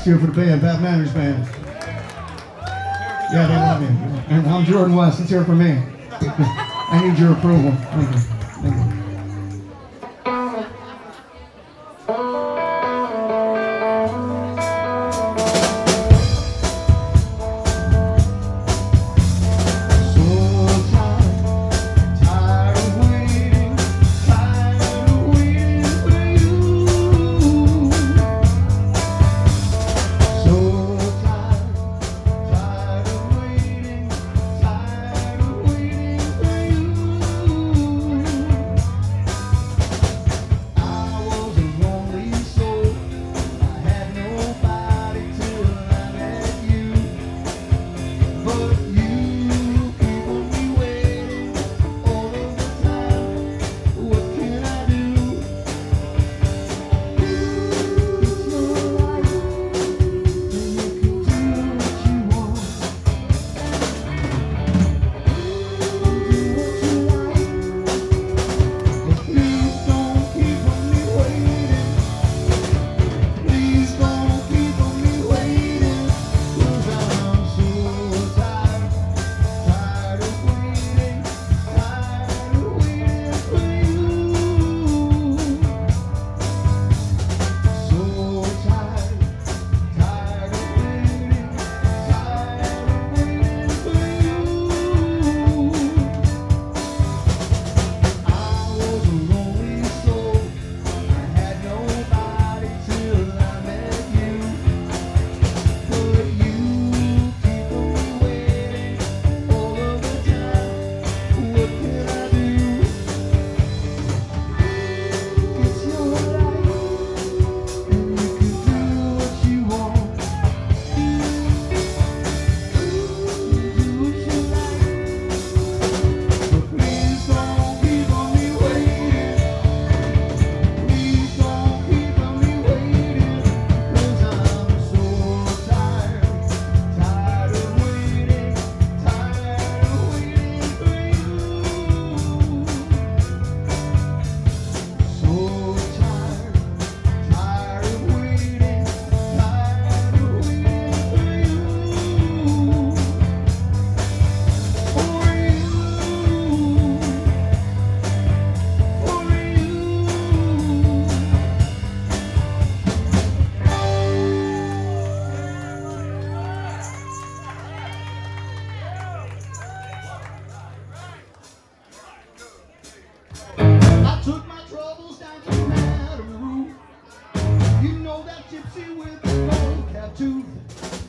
Let's for the band, Bad Mannerz Band. Yeah, they love me. And I'm Jordan West. Let's hear it for me. I need your approval. Thank you. Thank you. gypsy with a cat too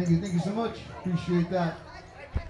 Thank you. Thank you so much. Appreciate that.